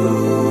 Ooh.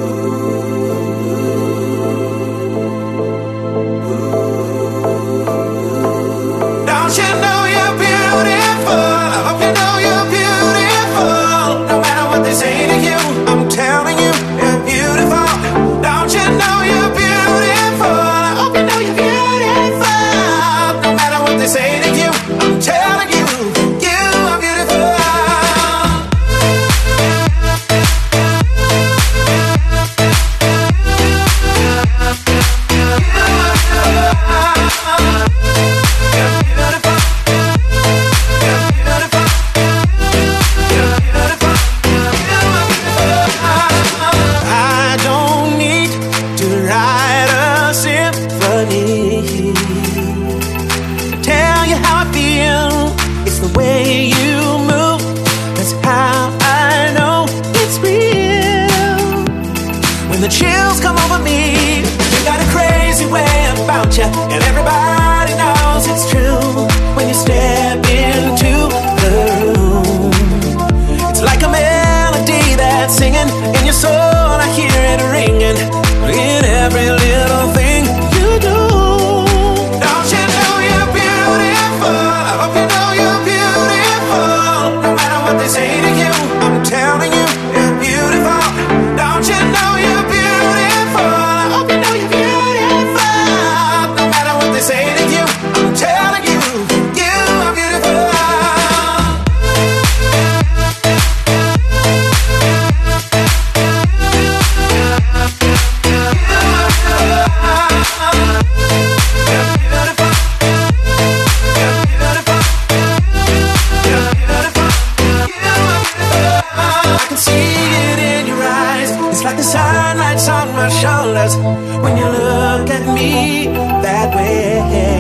way you move. That's how I know it's real. When the chills come over me, you got a crazy way about you, and everybody knows it's true. Say to you. look at me that way.